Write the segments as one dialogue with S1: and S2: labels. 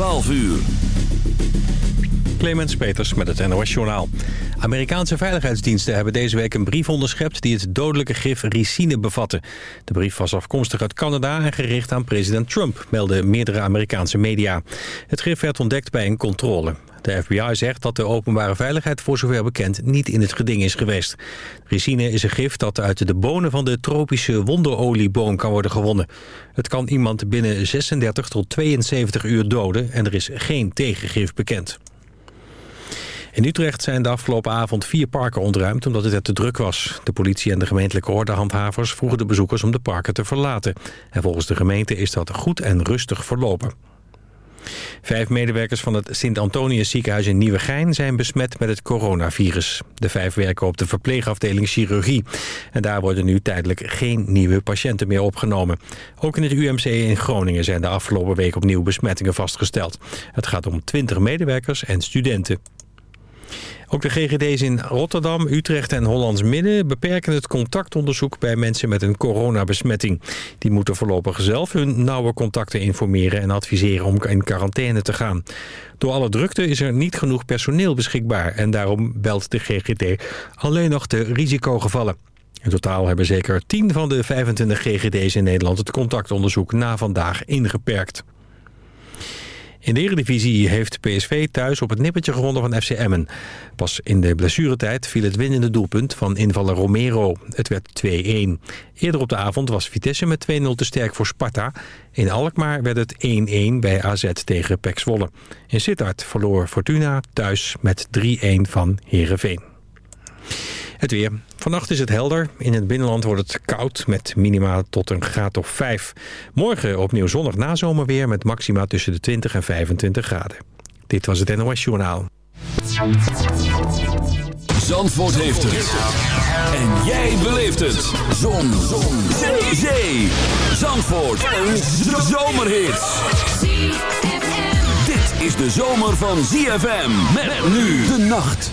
S1: 12 uur.
S2: Clemens Peters met het NOS Journaal. Amerikaanse veiligheidsdiensten hebben deze week een brief onderschept... die het dodelijke gif ricine bevatte. De brief was afkomstig uit Canada en gericht aan president Trump... melden meerdere Amerikaanse media. Het gif werd ontdekt bij een controle. De FBI zegt dat de openbare veiligheid voor zover bekend niet in het geding is geweest. Ricine is een gif dat uit de bonen van de tropische wonderolieboom kan worden gewonnen. Het kan iemand binnen 36 tot 72 uur doden en er is geen tegengif bekend. In Utrecht zijn de afgelopen avond vier parken ontruimd omdat het er te druk was. De politie en de gemeentelijke ordehandhavers vroegen de bezoekers om de parken te verlaten. En volgens de gemeente is dat goed en rustig verlopen. Vijf medewerkers van het Sint-Antonius ziekenhuis in Nieuwegein zijn besmet met het coronavirus. De vijf werken op de verpleegafdeling chirurgie. En daar worden nu tijdelijk geen nieuwe patiënten meer opgenomen. Ook in het UMC in Groningen zijn de afgelopen week opnieuw besmettingen vastgesteld. Het gaat om 20 medewerkers en studenten. Ook de GGD's in Rotterdam, Utrecht en Hollands Midden beperken het contactonderzoek bij mensen met een coronabesmetting. Die moeten voorlopig zelf hun nauwe contacten informeren en adviseren om in quarantaine te gaan. Door alle drukte is er niet genoeg personeel beschikbaar en daarom belt de GGD alleen nog de risicogevallen. In totaal hebben zeker 10 van de 25 GGD's in Nederland het contactonderzoek na vandaag ingeperkt. In de Eredivisie heeft PSV thuis op het nippertje gewonnen van FC Emmen. Pas in de blessuretijd viel het winnende doelpunt van invaller Romero. Het werd 2-1. Eerder op de avond was Vitesse met 2-0 te sterk voor Sparta. In Alkmaar werd het 1-1 bij AZ tegen PEC Zwolle. In Sittard verloor Fortuna thuis met 3-1 van Heerenveen. Het weer. Vannacht is het helder. In het binnenland wordt het koud met minima tot een graad of 5. Morgen opnieuw zonnig nazomerweer met maxima tussen de 20 en 25 graden. Dit was het NOS Journaal.
S1: Zandvoort heeft het. En jij beleeft het. Zon. Zon. Zee. Zee. Zandvoort. Een zomerhit. Dit is de zomer van ZFM. Met nu de nacht.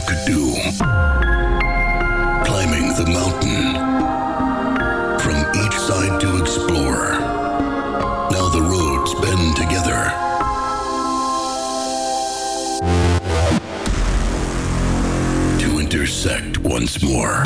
S3: Could do. Climbing the mountain. From each side to explore. Now the roads bend together. To intersect once more.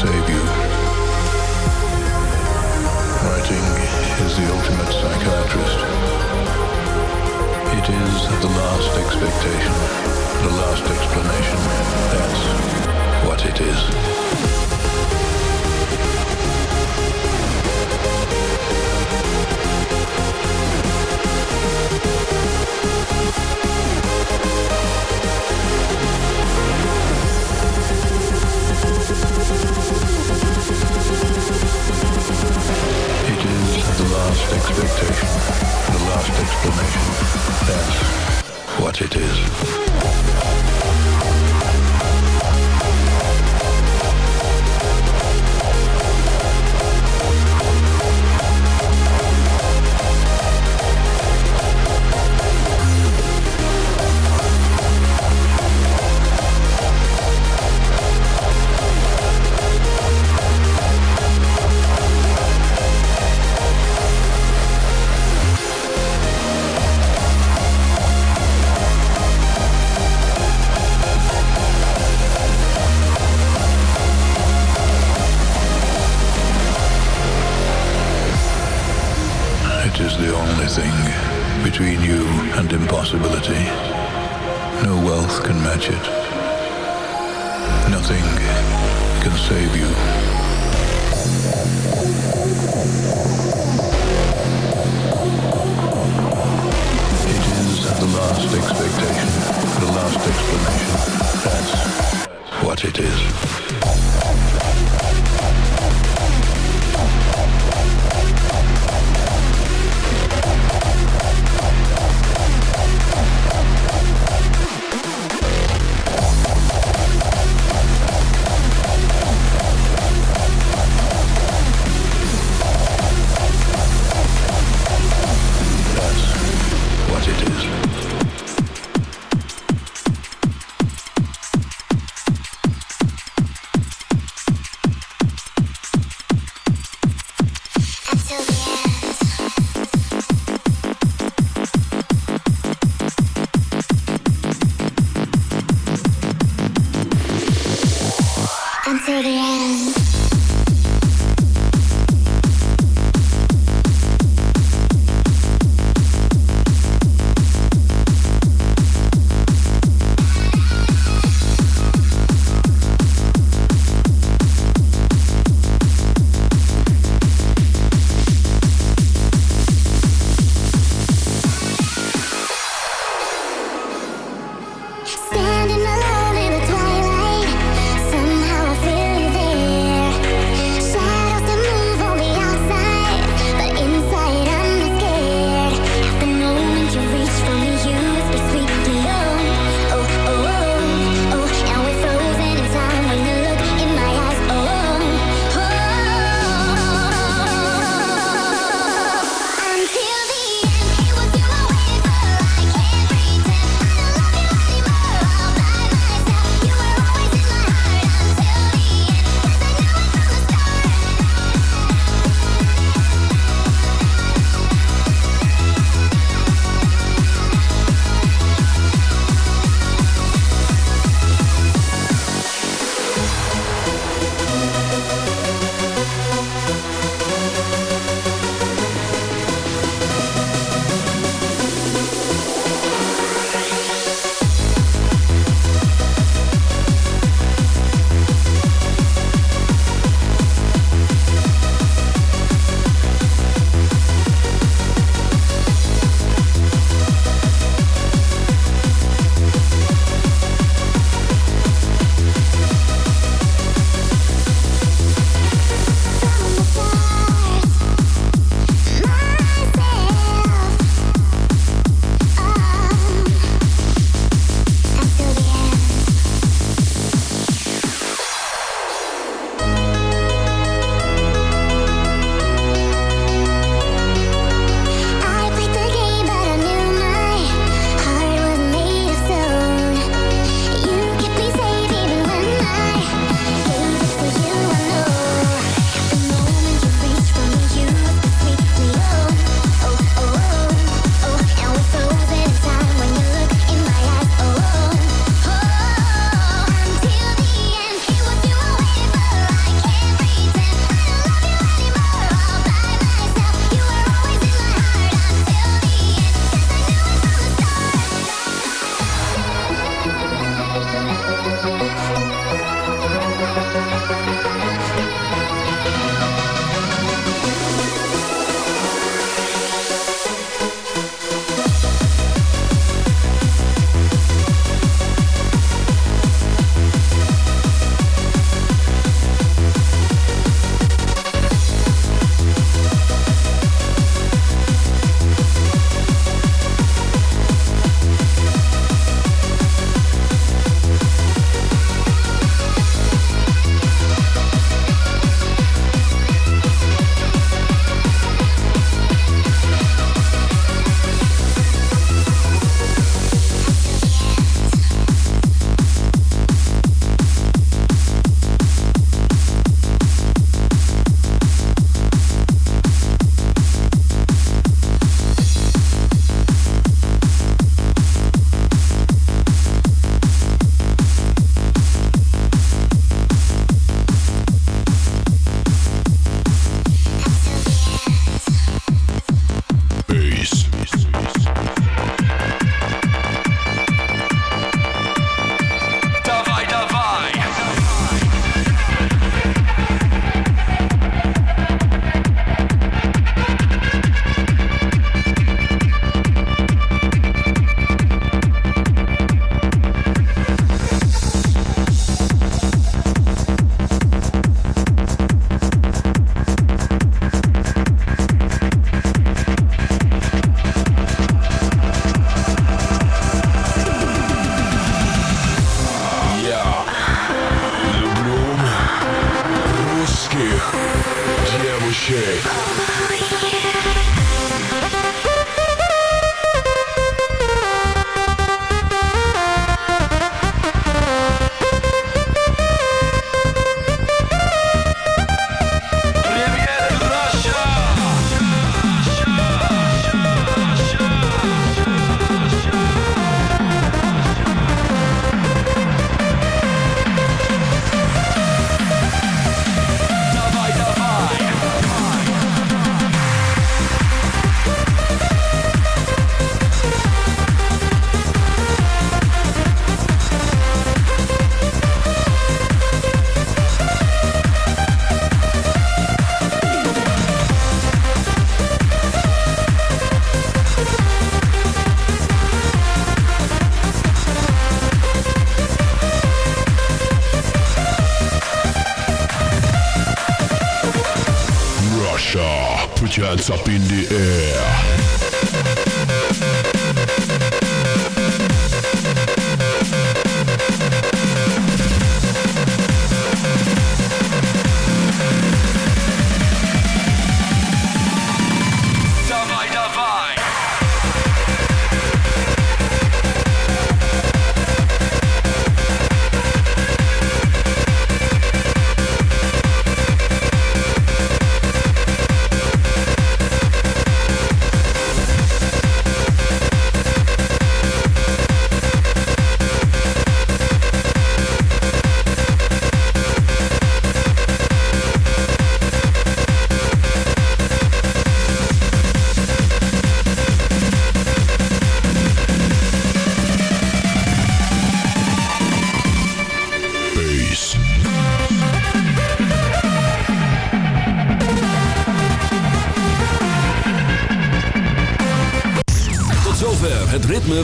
S2: Save you. Writing is the ultimate psychiatrist. It is the last expectation, the last explanation. That's what it is. Last expectation, the last explanation. That's what it is.